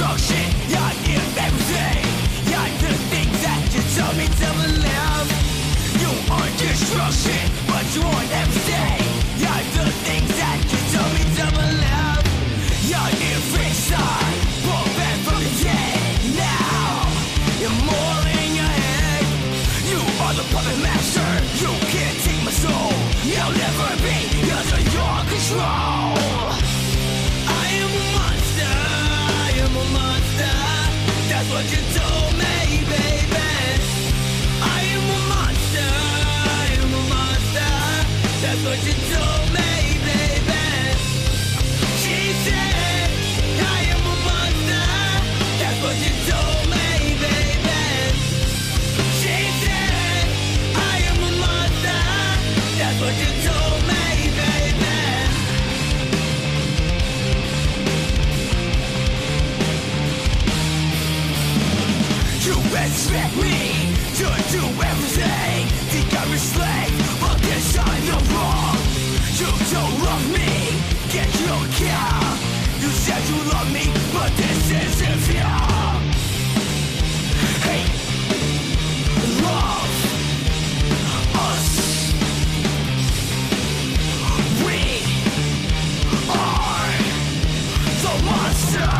destruction on your memory You're the thing that you tell me to believe You are destruction, but you want everything You're the thing that you tell me to believe You're irreversible puppet master. You can't take my soul. You'll never be under your control. That's what you told me. expect me to do everything. Think I'm your slave, but this I'm the wrong You don't love me, get your care. You said you love me, but this isn't fear Hate, love, us. We are the monster.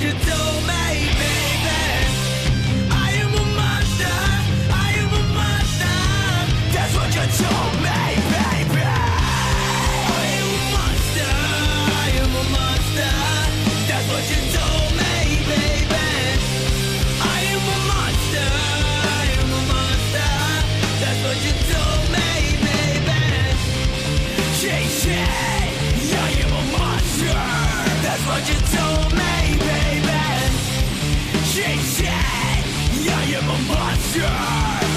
you don't She said, I am a monster.